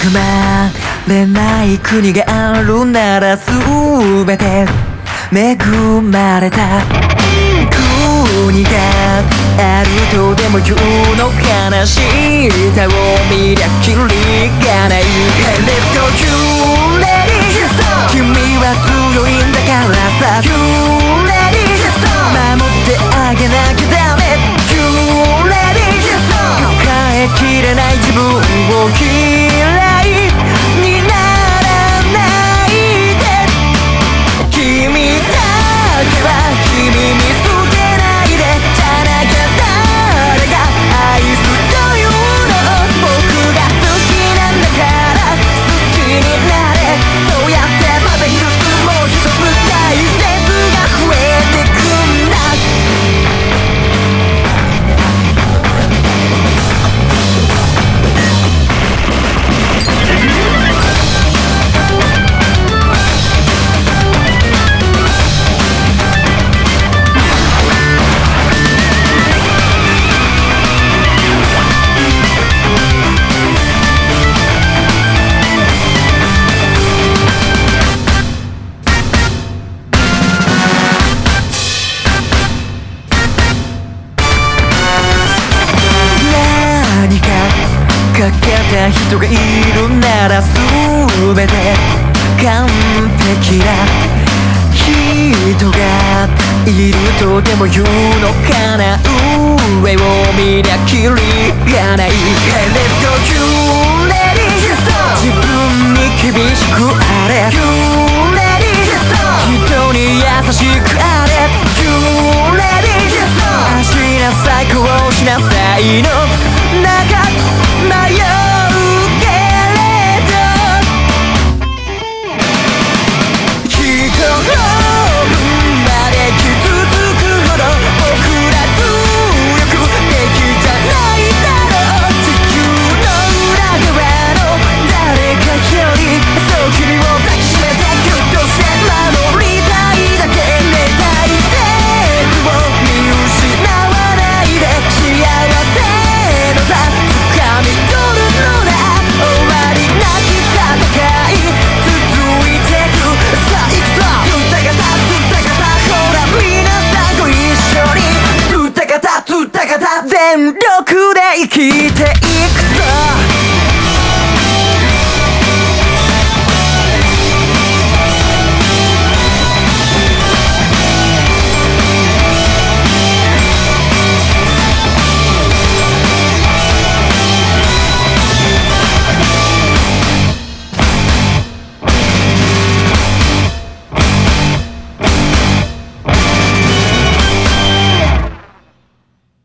含まれない国があるなら全て恵まれた。国があるとでも言うのかな。舌を見りゃきり。人がいるなら全て完璧な人がいるとでも言うのかな上を見りゃきりがない。Hey let's go you ready 自分に厳しくあれ。You ready 人に優しくあれ。You ready 足なさいこしなさい。の全力で生きていくぞ